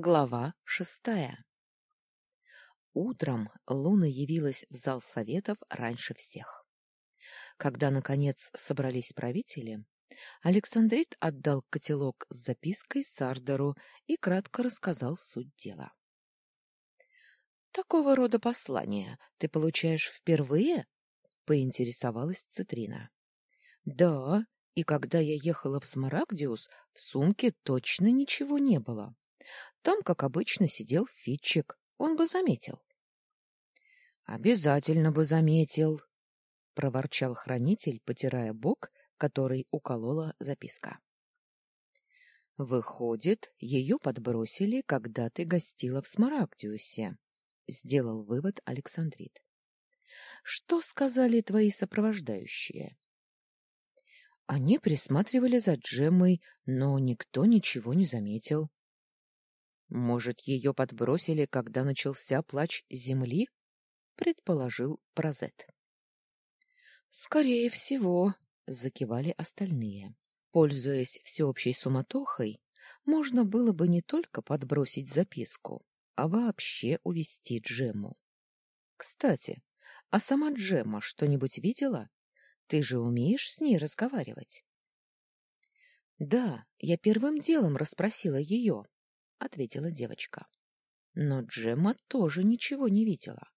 Глава шестая Утром Луна явилась в зал советов раньше всех. Когда, наконец, собрались правители, Александрит отдал котелок с запиской Сардеру и кратко рассказал суть дела. — Такого рода послание ты получаешь впервые? — поинтересовалась Цитрина. — Да, и когда я ехала в Смарагдиус, в сумке точно ничего не было. Там, как обычно, сидел Фитчик. Он бы заметил. — Обязательно бы заметил, — проворчал хранитель, потирая бок, который уколола записка. — Выходит, ее подбросили, когда ты гостила в Смарагдиусе, — сделал вывод Александрит. — Что сказали твои сопровождающие? Они присматривали за Джеммой, но никто ничего не заметил. Может, ее подбросили, когда начался плач земли? предположил Прозет. Скорее всего, закивали остальные. Пользуясь всеобщей суматохой, можно было бы не только подбросить записку, а вообще увести Джему. Кстати, а сама Джемма что-нибудь видела? Ты же умеешь с ней разговаривать? Да, я первым делом расспросила ее, — ответила девочка. Но Джемма тоже ничего не видела.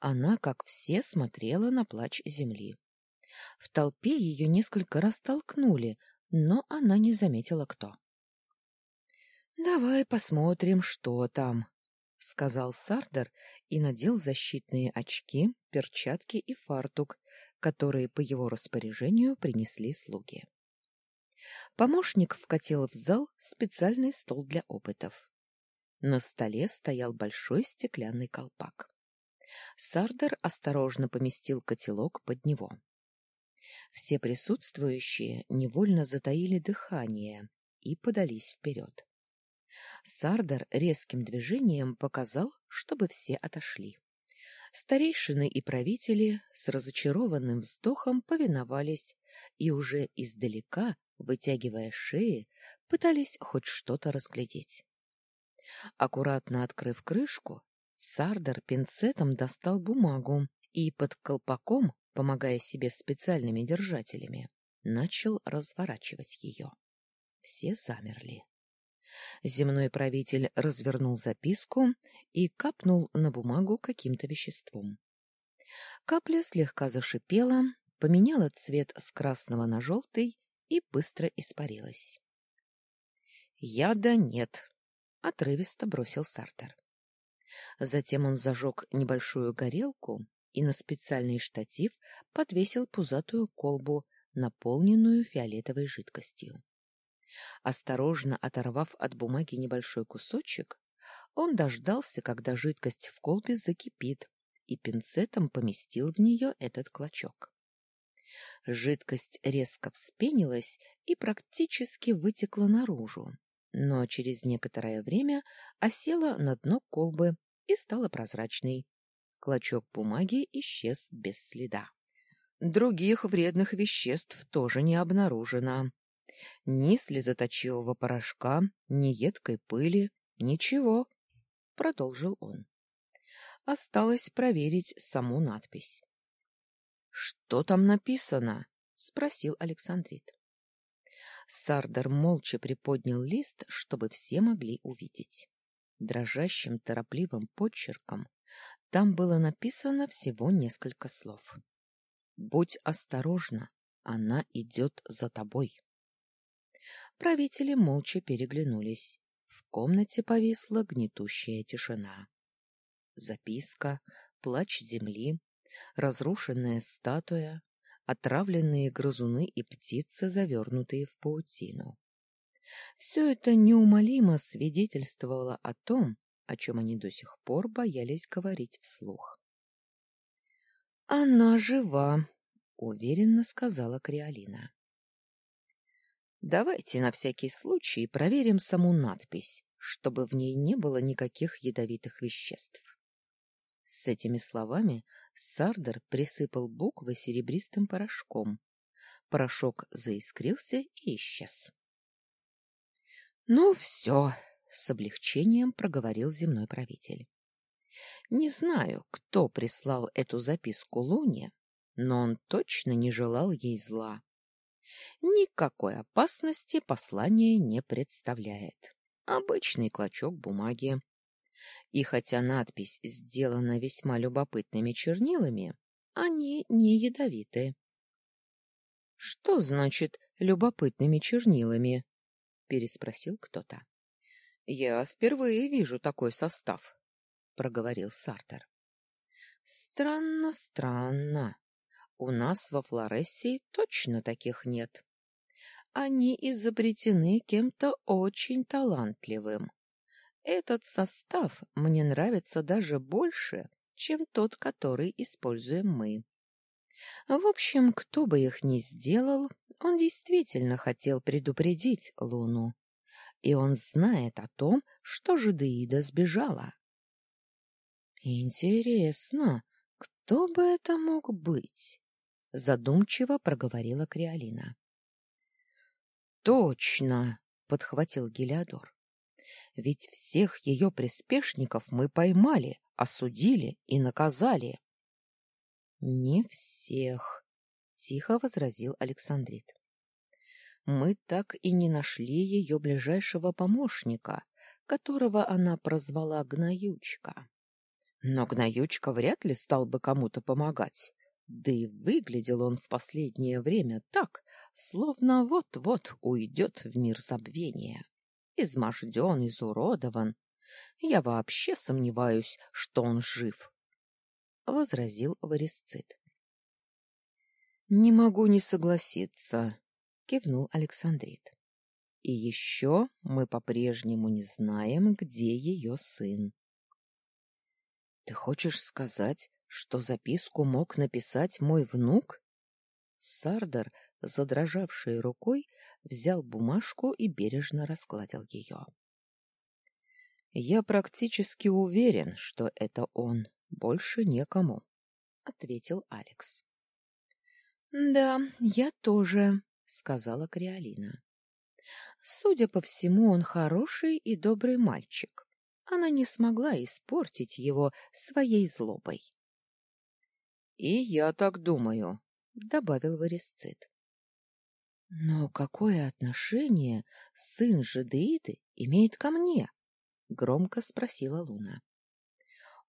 Она, как все, смотрела на плач земли. В толпе ее несколько раз толкнули, но она не заметила, кто. — Давай посмотрим, что там, — сказал Сардер и надел защитные очки, перчатки и фартук, которые по его распоряжению принесли слуги. Помощник вкатил в зал специальный стол для опытов. На столе стоял большой стеклянный колпак. Сардер осторожно поместил котелок под него. Все присутствующие невольно затаили дыхание и подались вперед. Сардер резким движением показал, чтобы все отошли. Старейшины и правители с разочарованным вздохом повиновались и уже издалека вытягивая шеи, пытались хоть что-то разглядеть. Аккуратно открыв крышку, Сардар пинцетом достал бумагу и под колпаком, помогая себе специальными держателями, начал разворачивать ее. Все замерли. Земной правитель развернул записку и капнул на бумагу каким-то веществом. Капля слегка зашипела, поменяла цвет с красного на желтый и быстро испарилась. «Яда нет», — отрывисто бросил Сартер. Затем он зажег небольшую горелку и на специальный штатив подвесил пузатую колбу, наполненную фиолетовой жидкостью. Осторожно оторвав от бумаги небольшой кусочек, он дождался, когда жидкость в колбе закипит, и пинцетом поместил в нее этот клочок. Жидкость резко вспенилась и практически вытекла наружу, но через некоторое время осела на дно колбы и стала прозрачной. Клочок бумаги исчез без следа. Других вредных веществ тоже не обнаружено. Ни слезоточивого порошка, ни едкой пыли, ничего, — продолжил он. Осталось проверить саму надпись. Что там написано? спросил Александрит. Сардар молча приподнял лист, чтобы все могли увидеть. Дрожащим, торопливым почерком там было написано всего несколько слов. «Будь осторожна, она идет за тобой». Правители молча переглянулись. В комнате повисла гнетущая тишина. Записка, плач земли, разрушенная статуя, отравленные грызуны и птицы, завернутые в паутину. Все это неумолимо свидетельствовало о том, о чем они до сих пор боялись говорить вслух. «Она жива», — уверенно сказала Криолина. «Давайте на всякий случай проверим саму надпись, чтобы в ней не было никаких ядовитых веществ». С этими словами Сардер присыпал буквы серебристым порошком. Порошок заискрился и исчез. — Ну все, — с облегчением проговорил земной правитель. Не знаю, кто прислал эту записку Луне, но он точно не желал ей зла. Никакой опасности послание не представляет. Обычный клочок бумаги. И хотя надпись сделана весьма любопытными чернилами, они не ядовиты. — Что значит любопытными чернилами? — переспросил кто-то. — Я впервые вижу такой состав, — проговорил Сартер. — Странно, странно. У нас во Флорессии точно таких нет. Они изобретены кем-то очень талантливым. Этот состав мне нравится даже больше, чем тот, который используем мы. В общем, кто бы их ни сделал, он действительно хотел предупредить Луну. И он знает о том, что Жидеида сбежала. Интересно, кто бы это мог быть? Задумчиво проговорила Криолина. Точно, подхватил Гелиодор. Ведь всех ее приспешников мы поймали, осудили и наказали. Не всех, тихо возразил Александрит. Мы так и не нашли ее ближайшего помощника, которого она прозвала Гноючка. Но Гноючка вряд ли стал бы кому-то помогать. Да и выглядел он в последнее время так, словно вот-вот уйдет в мир забвения изможден, изуродован. Я вообще сомневаюсь, что он жив, — возразил Варисцит. — Не могу не согласиться, — кивнул Александрит. — И еще мы по-прежнему не знаем, где ее сын. — Ты хочешь сказать, что записку мог написать мой внук? Сардар, задрожавшей рукой, взял бумажку и бережно раскладил ее. «Я практически уверен, что это он, больше некому», — ответил Алекс. «Да, я тоже», — сказала Криолина. «Судя по всему, он хороший и добрый мальчик. Она не смогла испортить его своей злобой». «И я так думаю», — добавил Варисцит. Но какое отношение сын Жидеиды имеет ко мне? громко спросила Луна.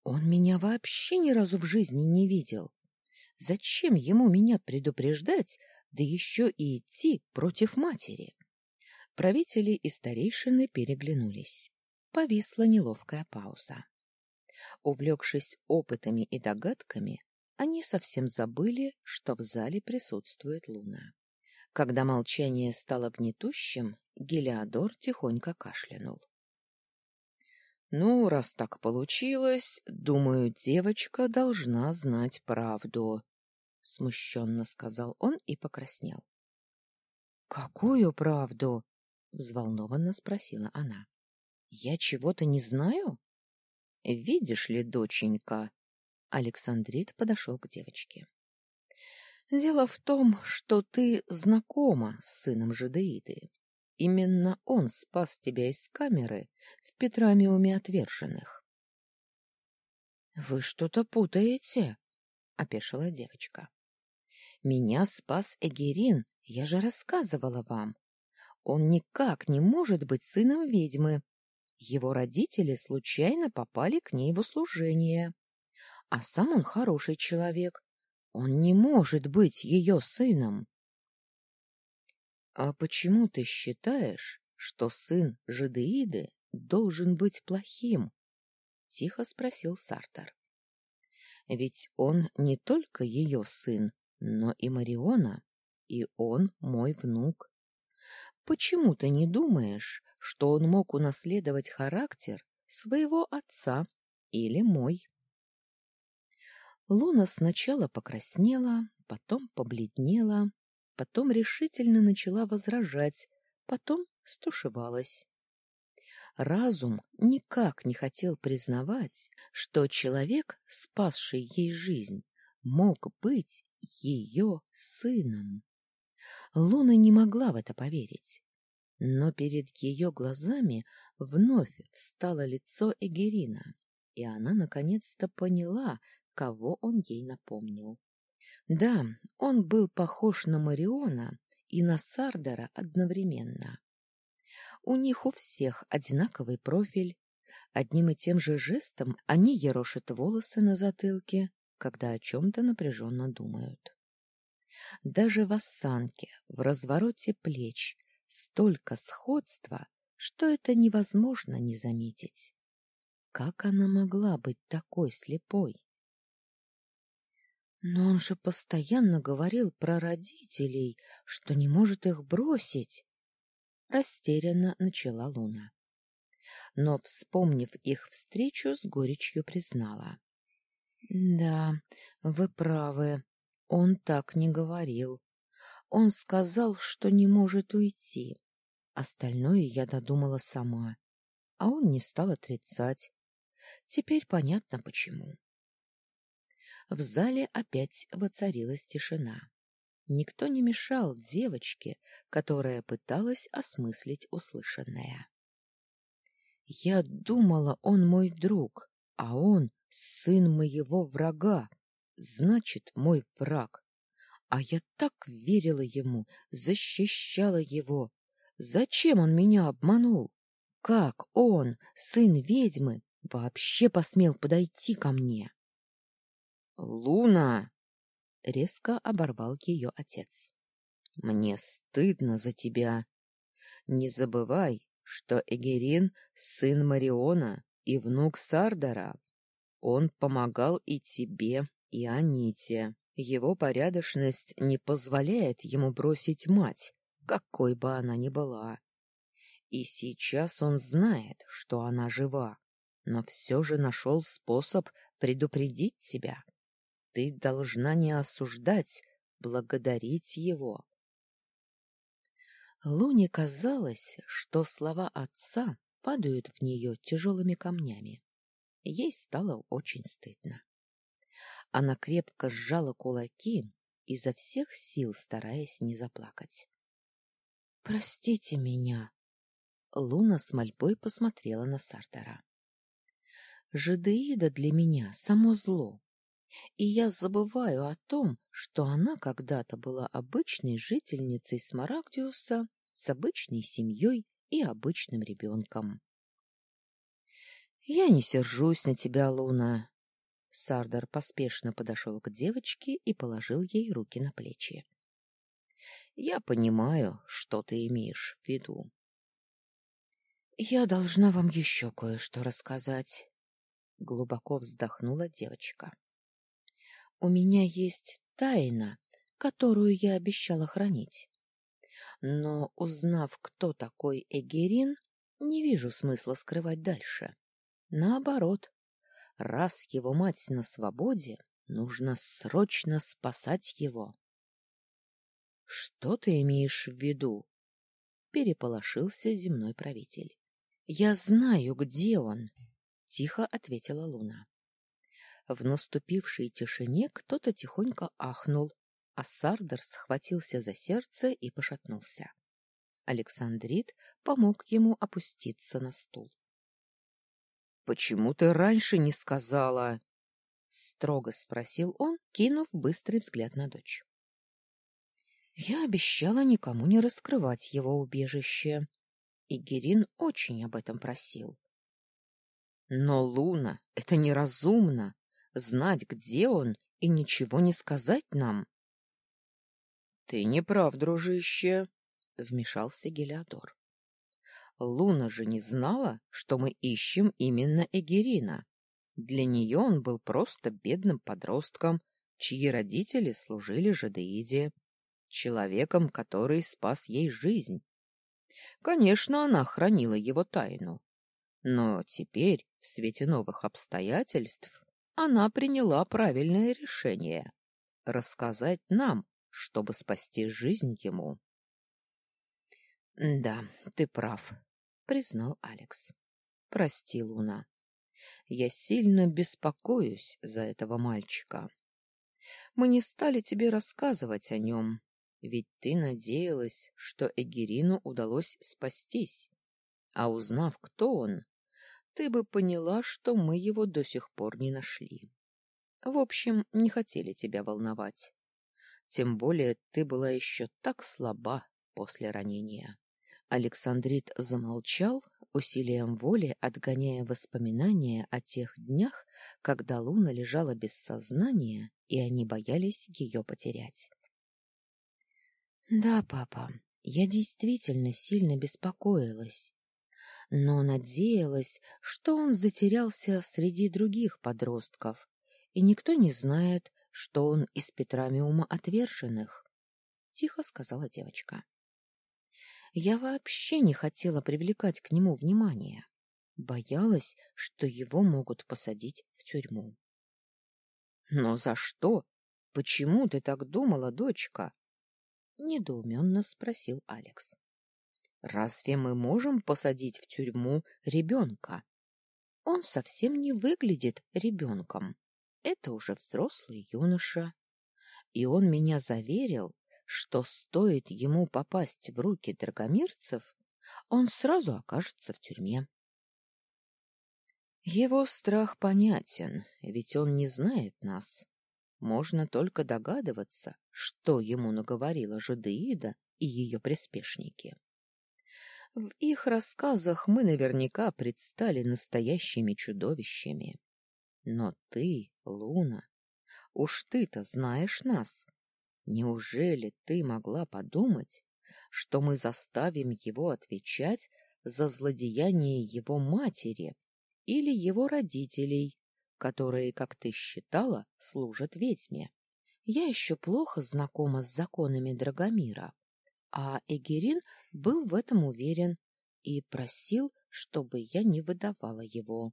Он меня вообще ни разу в жизни не видел. Зачем ему меня предупреждать, да еще и идти против матери? Правители и старейшины переглянулись. Повисла неловкая пауза. Увлекшись опытами и догадками, они совсем забыли, что в зале присутствует Луна. Когда молчание стало гнетущим, Гелиодор тихонько кашлянул. — Ну, раз так получилось, думаю, девочка должна знать правду, — смущенно сказал он и покраснел. — Какую правду? — взволнованно спросила она. — Я чего-то не знаю? — Видишь ли, доченька... Александрит подошел к девочке. Дело в том, что ты знакома с сыном Жадеиды. Именно он спас тебя из камеры в Петрамиуме отверженных. — Вы что-то путаете, — опешила девочка. — Меня спас Эгерин, я же рассказывала вам. Он никак не может быть сыном ведьмы. Его родители случайно попали к ней в услужение. А сам он хороший человек, он не может быть ее сыном. — А почему ты считаешь, что сын Жадеиды должен быть плохим? — тихо спросил Сартер. — Ведь он не только ее сын, но и Мариона, и он мой внук. Почему ты не думаешь, что он мог унаследовать характер своего отца или мой? Луна сначала покраснела, потом побледнела, потом решительно начала возражать, потом стушевалась. Разум никак не хотел признавать, что человек, спасший ей жизнь, мог быть ее сыном. Луна не могла в это поверить. Но перед ее глазами вновь встало лицо Эгерина, и она наконец-то поняла, кого он ей напомнил. Да, он был похож на Мариона и на Сардера одновременно. У них у всех одинаковый профиль. Одним и тем же жестом они ерошат волосы на затылке, когда о чем-то напряженно думают. Даже в осанке, в развороте плеч столько сходства, что это невозможно не заметить. Как она могла быть такой слепой? Но он же постоянно говорил про родителей, что не может их бросить. Растерянно начала Луна. Но, вспомнив их встречу, с горечью признала. — Да, вы правы, он так не говорил. Он сказал, что не может уйти. Остальное я додумала сама, а он не стал отрицать. Теперь понятно, почему. В зале опять воцарилась тишина. Никто не мешал девочке, которая пыталась осмыслить услышанное. Я думала, он мой друг, а он сын моего врага, значит, мой враг. А я так верила ему, защищала его. Зачем он меня обманул? Как он, сын ведьмы, вообще посмел подойти ко мне? Луна! Резко оборвал ее отец. Мне стыдно за тебя. Не забывай, что Эгерин — сын Мариона и внук Сардара. Он помогал и тебе, и Аните. Его порядочность не позволяет ему бросить мать, какой бы она ни была. И сейчас он знает, что она жива, но все же нашел способ предупредить тебя. Ты должна не осуждать, благодарить его. Луне казалось, что слова отца падают в нее тяжелыми камнями. Ей стало очень стыдно. Она крепко сжала кулаки, изо всех сил стараясь не заплакать. — Простите меня. Луна с мольбой посмотрела на Сартера. — Жидеида для меня — само зло, и я забываю о том, что она когда-то была обычной жительницей Смарагдиуса с обычной семьей и обычным ребенком. — Я не сержусь на тебя, Луна, Сардар поспешно подошел к девочке и положил ей руки на плечи. — Я понимаю, что ты имеешь в виду. — Я должна вам еще кое-что рассказать. Глубоко вздохнула девочка. — У меня есть тайна, которую я обещала хранить. Но, узнав, кто такой Эгерин, не вижу смысла скрывать дальше. Наоборот, Раз его мать на свободе, нужно срочно спасать его. — Что ты имеешь в виду? — переполошился земной правитель. — Я знаю, где он, — тихо ответила Луна. В наступившей тишине кто-то тихонько ахнул, а Сардер схватился за сердце и пошатнулся. Александрит помог ему опуститься на стул. Почему ты раньше не сказала? строго спросил он, кинув быстрый взгляд на дочь. Я обещала никому не раскрывать его убежище. И Герин очень об этом просил. Но, Луна, это неразумно знать, где он, и ничего не сказать нам. Ты не прав, дружище, вмешался Гелиодор. Луна же не знала, что мы ищем именно Эгерина. Для нее он был просто бедным подростком, чьи родители служили жадеиде, человеком, который спас ей жизнь. Конечно, она хранила его тайну. Но теперь, в свете новых обстоятельств, она приняла правильное решение — рассказать нам, чтобы спасти жизнь ему. — Да, ты прав, признал Алекс. Прости, Луна. Я сильно беспокоюсь за этого мальчика. Мы не стали тебе рассказывать о нем, Ведь ты надеялась, что Эгерину удалось спастись. А узнав, кто он, ты бы поняла, что мы его до сих пор не нашли. В общем, не хотели тебя волновать. Тем более ты была еще так слаба после ранения. Александрит замолчал, усилием воли отгоняя воспоминания о тех днях, когда Луна лежала без сознания, и они боялись ее потерять. Да, папа, я действительно сильно беспокоилась, но надеялась, что он затерялся среди других подростков, и никто не знает, что он из Петрамиума отверженных, — тихо сказала девочка. Я вообще не хотела привлекать к нему внимание. Боялась, что его могут посадить в тюрьму. — Но за что? Почему ты так думала, дочка? — недоуменно спросил Алекс. — Разве мы можем посадить в тюрьму ребенка? Он совсем не выглядит ребенком. Это уже взрослый юноша. И он меня заверил, что стоит ему попасть в руки драгомирцев, он сразу окажется в тюрьме. Его страх понятен, ведь он не знает нас. Можно только догадываться, что ему наговорила Жадеида и ее приспешники. В их рассказах мы наверняка предстали настоящими чудовищами. Но ты, Луна, уж ты-то знаешь нас. Неужели ты могла подумать, что мы заставим его отвечать за злодеяние его матери или его родителей, которые, как ты считала, служат ведьме? Я еще плохо знакома с законами Драгомира, а Эгерин был в этом уверен и просил, чтобы я не выдавала его.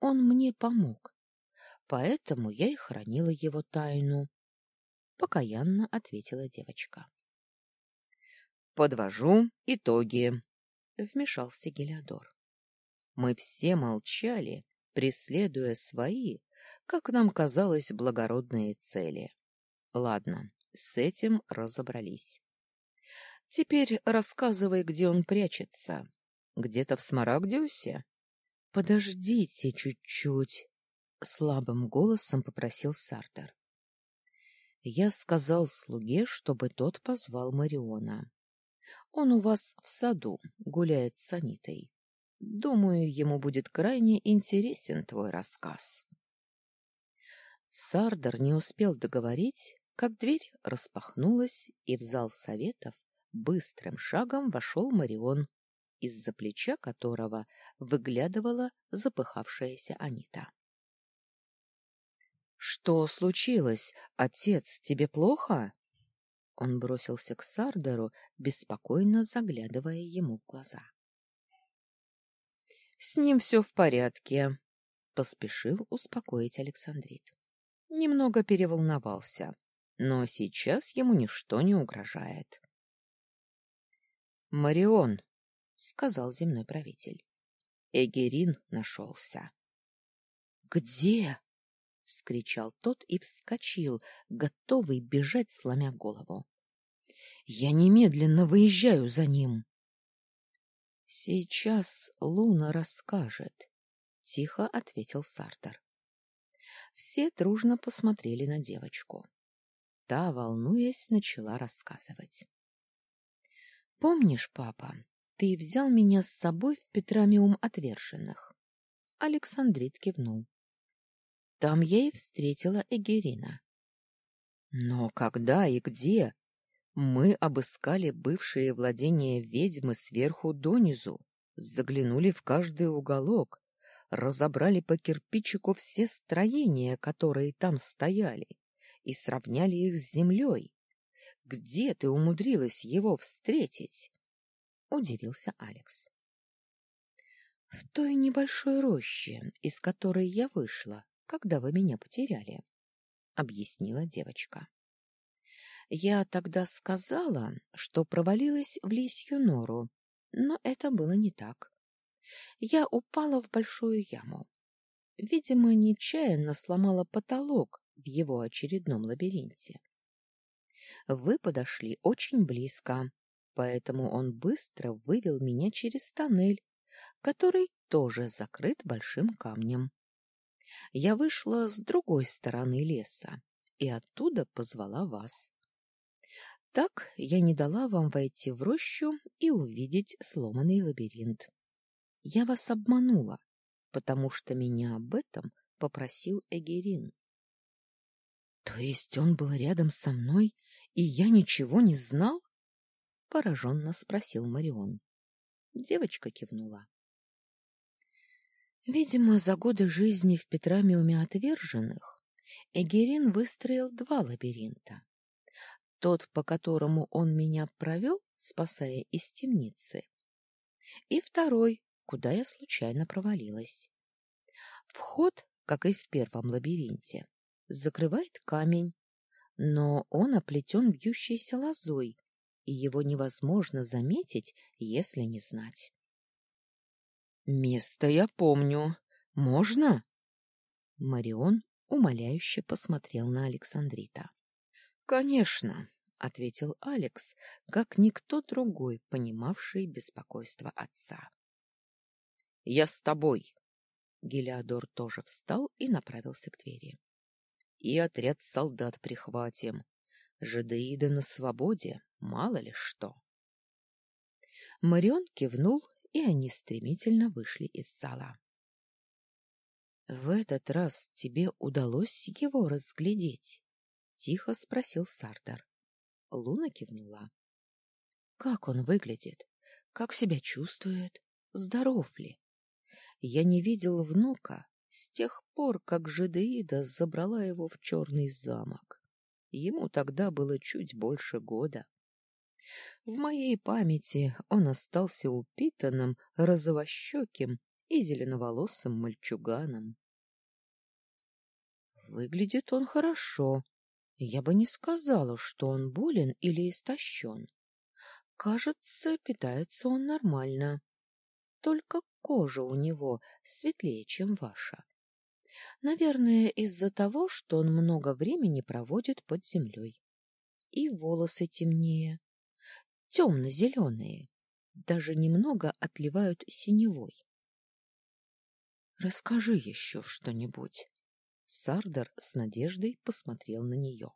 Он мне помог, поэтому я и хранила его тайну. Покаянно ответила девочка. Подвожу итоги, вмешался Гелиодор. Мы все молчали, преследуя свои, как нам казалось, благородные цели. Ладно, с этим разобрались. Теперь рассказывай, где он прячется. Где-то в Смарагдиусе? Подождите чуть-чуть, слабым голосом попросил Сартер. Я сказал слуге, чтобы тот позвал Мариона. Он у вас в саду гуляет с Анитой. Думаю, ему будет крайне интересен твой рассказ. Сардер не успел договорить, как дверь распахнулась, и в зал советов быстрым шагом вошел Марион, из-за плеча которого выглядывала запыхавшаяся Анита. Что случилось? Отец, тебе плохо? Он бросился к Сардеру, беспокойно заглядывая ему в глаза. С ним все в порядке, поспешил успокоить Александрит. Немного переволновался, но сейчас ему ничто не угрожает. Марион, сказал земной правитель. Эгерин нашелся. Где? — вскричал тот и вскочил, готовый бежать, сломя голову. — Я немедленно выезжаю за ним. — Сейчас Луна расскажет, — тихо ответил Сартер. Все дружно посмотрели на девочку. Та, волнуясь, начала рассказывать. — Помнишь, папа, ты взял меня с собой в Петрамиум отверженных? Александрит кивнул. Там я и встретила Эгерина. Но когда и где? Мы обыскали бывшие владения ведьмы сверху донизу, заглянули в каждый уголок, разобрали по кирпичику все строения, которые там стояли, и сравняли их с землей. Где ты умудрилась его встретить? — удивился Алекс. — В той небольшой роще, из которой я вышла, когда вы меня потеряли, — объяснила девочка. Я тогда сказала, что провалилась в лисью нору, но это было не так. Я упала в большую яму. Видимо, нечаянно сломала потолок в его очередном лабиринте. Вы подошли очень близко, поэтому он быстро вывел меня через тоннель, который тоже закрыт большим камнем. Я вышла с другой стороны леса и оттуда позвала вас. Так я не дала вам войти в рощу и увидеть сломанный лабиринт. Я вас обманула, потому что меня об этом попросил Эгерин. То есть он был рядом со мной, и я ничего не знал? пораженно спросил Марион. Девочка кивнула. Видимо, за годы жизни в Петрамиуме отверженных Эгерин выстроил два лабиринта. Тот, по которому он меня провел, спасая из темницы, и второй, куда я случайно провалилась. Вход, как и в первом лабиринте, закрывает камень, но он оплетен вьющейся лозой, и его невозможно заметить, если не знать. «Место я помню. Можно?» Марион умоляюще посмотрел на Александрита. «Конечно», — ответил Алекс, как никто другой, понимавший беспокойство отца. «Я с тобой!» Гелиодор тоже встал и направился к двери. «И отряд солдат прихватим. Жадеида на свободе, мало ли что». Марион кивнул, и они стремительно вышли из зала. «В этот раз тебе удалось его разглядеть?» — тихо спросил Сардар. Луна кивнула. «Как он выглядит? Как себя чувствует? Здоров ли? Я не видел внука с тех пор, как Жидеида забрала его в черный замок. Ему тогда было чуть больше года. В моей памяти он остался упитанным, розовощеким и зеленоволосым мальчуганом. Выглядит он хорошо, я бы не сказала, что он болен или истощен. Кажется, питается он нормально. Только кожа у него светлее, чем ваша. Наверное, из-за того, что он много времени проводит под землей. И волосы темнее, темно-зеленые, даже немного отливают синевой. Расскажи еще что-нибудь. Сардар с надеждой посмотрел на нее.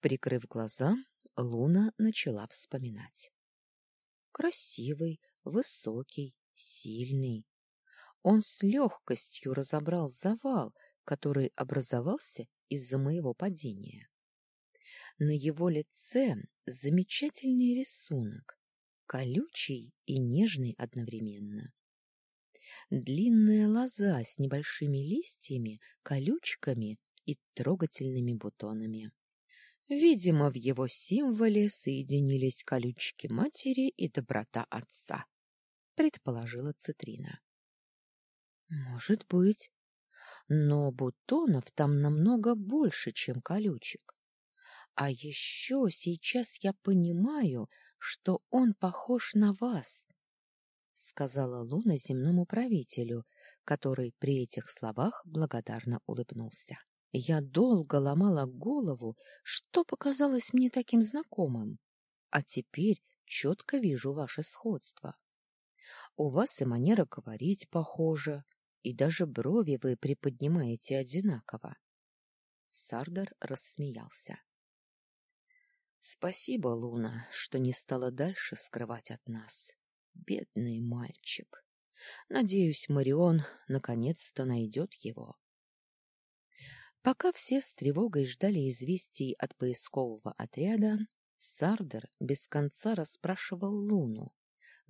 Прикрыв глаза, Луна начала вспоминать. Красивый, высокий, сильный. Он с легкостью разобрал завал, который образовался из-за моего падения. На его лице замечательный рисунок, колючий и нежный одновременно длинная лоза с небольшими листьями, колючками и трогательными бутонами. Видимо, в его символе соединились колючки матери и доброта отца, предположила Цитрина. Может быть, но бутонов там намного больше, чем колючек. А еще сейчас я понимаю, что он похож на вас, сказала Луна земному правителю, который при этих словах благодарно улыбнулся. Я долго ломала голову, что показалось мне таким знакомым, а теперь четко вижу ваше сходство. У вас и манера говорить похожа, и даже брови вы приподнимаете одинаково. Сардар рассмеялся. Спасибо, Луна, что не стала дальше скрывать от нас. Бедный мальчик. Надеюсь, Марион наконец-то найдет его. Пока все с тревогой ждали известий от поискового отряда, Сардер без конца расспрашивал Луну,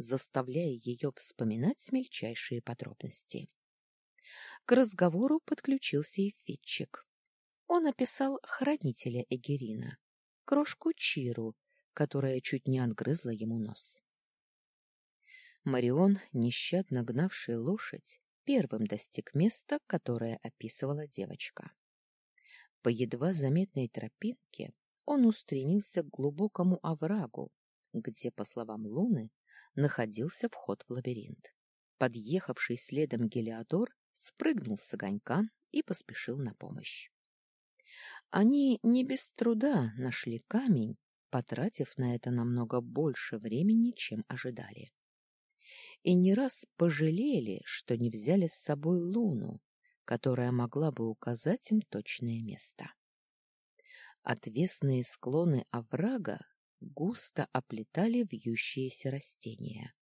заставляя ее вспоминать мельчайшие подробности. К разговору подключился и Фитчик. Он описал хранителя Эгерина, крошку Чиру, которая чуть не отгрызла ему нос. Марион, нещадно гнавший лошадь, первым достиг места, которое описывала девочка. По едва заметной тропинке он устремился к глубокому оврагу, где, по словам Луны, находился вход в лабиринт. Подъехавший следом Гелиодор спрыгнул с огонька и поспешил на помощь. Они не без труда нашли камень, потратив на это намного больше времени, чем ожидали. И не раз пожалели, что не взяли с собой луну, которая могла бы указать им точное место. Отвесные склоны оврага густо оплетали вьющиеся растения.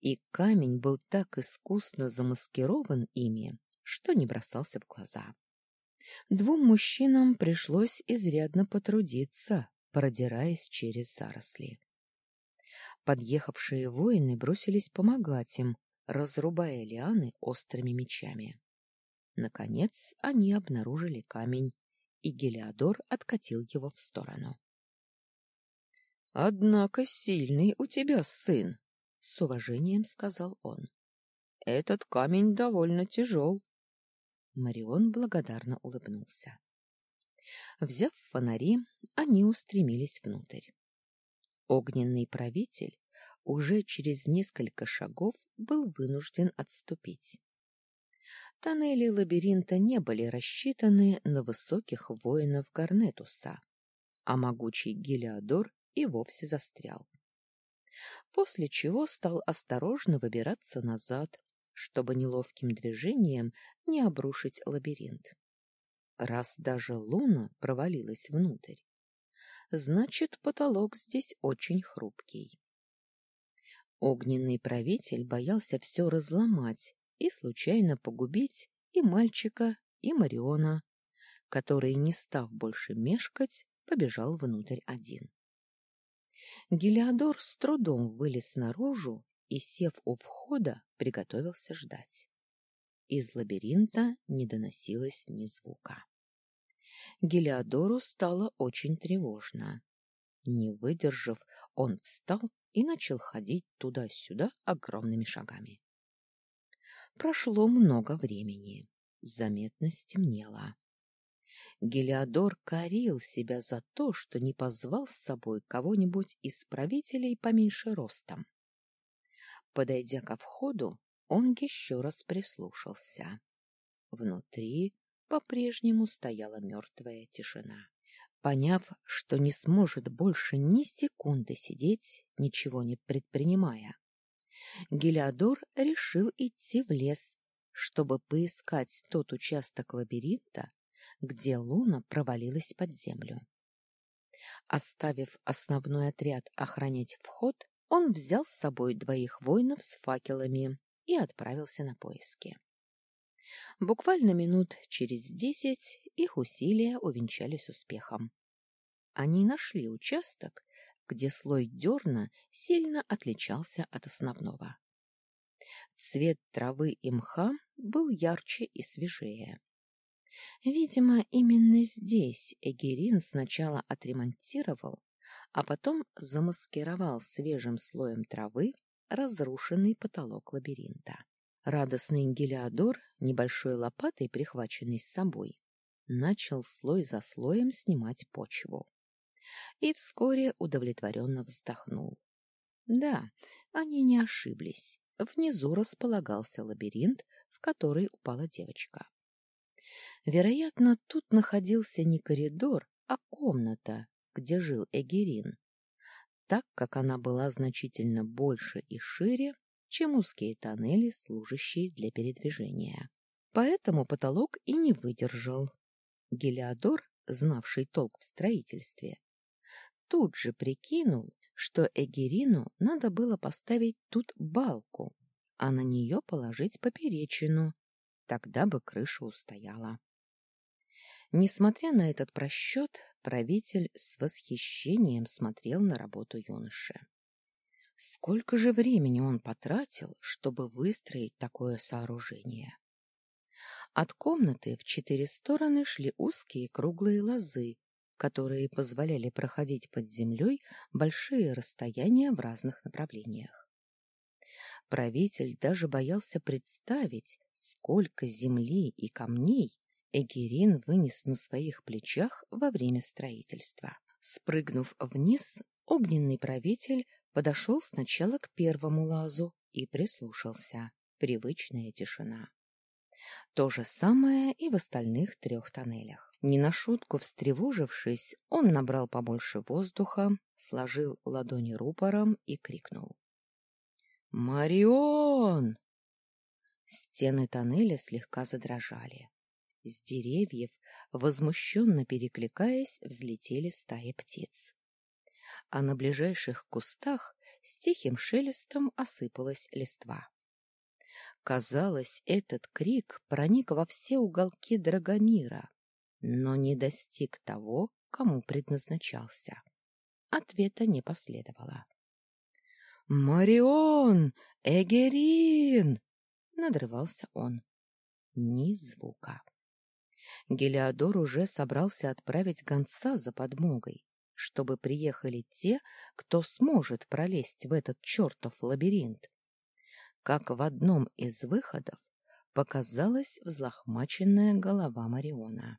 И камень был так искусно замаскирован ими, что не бросался в глаза. Двум мужчинам пришлось изрядно потрудиться, продираясь через заросли. Подъехавшие воины бросились помогать им, разрубая лианы острыми мечами. Наконец они обнаружили камень, и Гелиодор откатил его в сторону. — Однако сильный у тебя сын, — с уважением сказал он. — Этот камень довольно тяжел. Марион благодарно улыбнулся. Взяв фонари, они устремились внутрь. Огненный правитель уже через несколько шагов был вынужден отступить. Тоннели лабиринта не были рассчитаны на высоких воинов Гарнетуса, а могучий Гелиодор и вовсе застрял. После чего стал осторожно выбираться назад, чтобы неловким движением не обрушить лабиринт. Раз даже луна провалилась внутрь, значит, потолок здесь очень хрупкий. Огненный правитель боялся все разломать и случайно погубить и мальчика, и Мариона, который, не став больше мешкать, побежал внутрь один. Гелиодор с трудом вылез наружу и, сев у входа, приготовился ждать. Из лабиринта не доносилось ни звука. Гелиодору стало очень тревожно. Не выдержав, он встал и начал ходить туда-сюда огромными шагами. Прошло много времени. Заметно стемнело. Гелиодор корил себя за то, что не позвал с собой кого-нибудь из правителей поменьше ростом. Подойдя ко входу, он еще раз прислушался. Внутри по-прежнему стояла мертвая тишина. Поняв, что не сможет больше ни секунды сидеть, ничего не предпринимая, Гелиодор решил идти в лес, чтобы поискать тот участок лабиринта, где луна провалилась под землю. Оставив основной отряд охранять вход, он взял с собой двоих воинов с факелами и отправился на поиски. Буквально минут через десять их усилия увенчались успехом. Они нашли участок, где слой дерна сильно отличался от основного. Цвет травы и мха был ярче и свежее. Видимо, именно здесь Эгерин сначала отремонтировал а потом замаскировал свежим слоем травы разрушенный потолок лабиринта. Радостный Гелиодор, небольшой лопатой, прихваченной с собой, начал слой за слоем снимать почву. И вскоре удовлетворенно вздохнул. Да, они не ошиблись. Внизу располагался лабиринт, в который упала девочка. Вероятно, тут находился не коридор, а комната, где жил Эгерин, так как она была значительно больше и шире, чем узкие тоннели, служащие для передвижения. Поэтому потолок и не выдержал. Гелиодор, знавший толк в строительстве, тут же прикинул, что Эгерину надо было поставить тут балку, а на нее положить поперечину, тогда бы крыша устояла. Несмотря на этот просчет, правитель с восхищением смотрел на работу юноши. Сколько же времени он потратил, чтобы выстроить такое сооружение? От комнаты в четыре стороны шли узкие круглые лозы, которые позволяли проходить под землей большие расстояния в разных направлениях. Правитель даже боялся представить, сколько земли и камней Эгерин вынес на своих плечах во время строительства. Спрыгнув вниз, огненный правитель подошел сначала к первому лазу и прислушался. Привычная тишина. То же самое и в остальных трех тоннелях. Не на шутку встревожившись, он набрал побольше воздуха, сложил ладони рупором и крикнул. «Марион!» Стены тоннеля слегка задрожали. С деревьев, возмущенно перекликаясь, взлетели стаи птиц. А на ближайших кустах с тихим шелестом осыпалась листва. Казалось, этот крик проник во все уголки Драгомира, но не достиг того, кому предназначался. Ответа не последовало. «Марион! Эгерин!» — надрывался он. Ни звука. Гелиодор уже собрался отправить гонца за подмогой, чтобы приехали те, кто сможет пролезть в этот чертов лабиринт. Как в одном из выходов показалась взлохмаченная голова Мариона.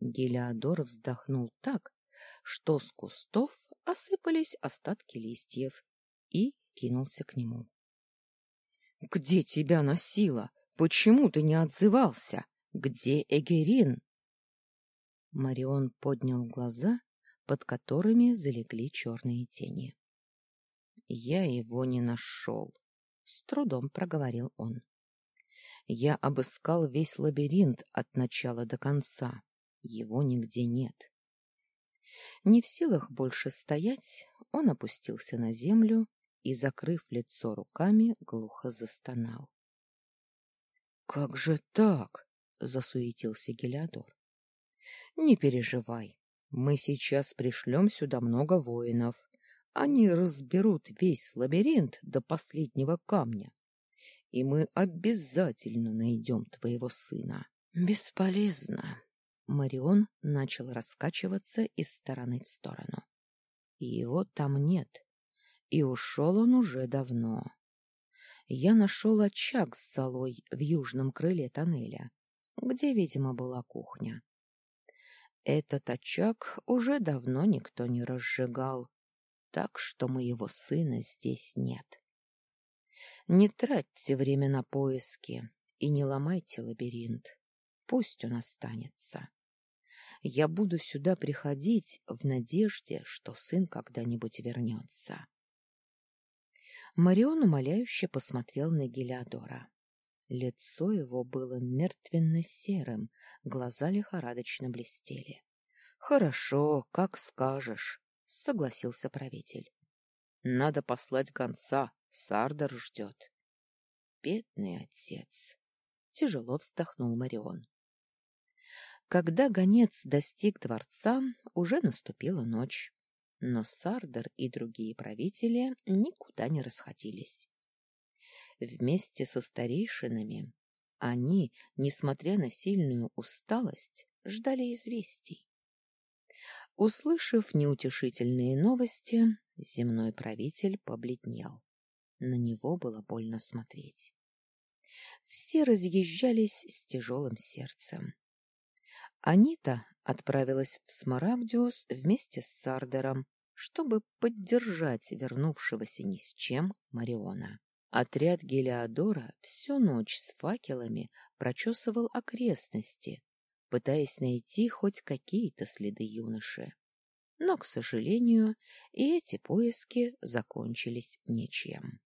Гелиодор вздохнул так, что с кустов осыпались остатки листьев, и кинулся к нему. — Где тебя носило? Почему ты не отзывался? Где Эгерин? Марион поднял глаза, под которыми залегли черные тени. — Я его не нашел, — с трудом проговорил он. Я обыскал весь лабиринт от начала до конца. Его нигде нет. Не в силах больше стоять, он опустился на землю и, закрыв лицо руками, глухо застонал. — Как же так? — засуетился Гелиодор. — Не переживай, мы сейчас пришлем сюда много воинов. Они разберут весь лабиринт до последнего камня, и мы обязательно найдем твоего сына. — Бесполезно. Марион начал раскачиваться из стороны в сторону. Его там нет, и ушел он уже давно. Я нашел очаг с золой в южном крыле тоннеля, где, видимо, была кухня. Этот очаг уже давно никто не разжигал, так что моего сына здесь нет. Не тратьте время на поиски и не ломайте лабиринт. Пусть он останется. Я буду сюда приходить в надежде, что сын когда-нибудь вернется. Марион умоляюще посмотрел на Гелиодора. Лицо его было мертвенно-серым, глаза лихорадочно блестели. — Хорошо, как скажешь, — согласился правитель. — Надо послать гонца, Сардар ждет. — Бедный отец! — тяжело вздохнул Марион. Когда гонец достиг дворца, уже наступила ночь но Сардар и другие правители никуда не расходились. Вместе со старейшинами они, несмотря на сильную усталость, ждали известий. Услышав неутешительные новости, земной правитель побледнел. На него было больно смотреть. Все разъезжались с тяжелым сердцем. Анита отправилась в Смарагдиус вместе с Сардером, чтобы поддержать вернувшегося ни с чем Мариона. Отряд Гелиодора всю ночь с факелами прочесывал окрестности, пытаясь найти хоть какие-то следы юноши. Но, к сожалению, и эти поиски закончились ничем.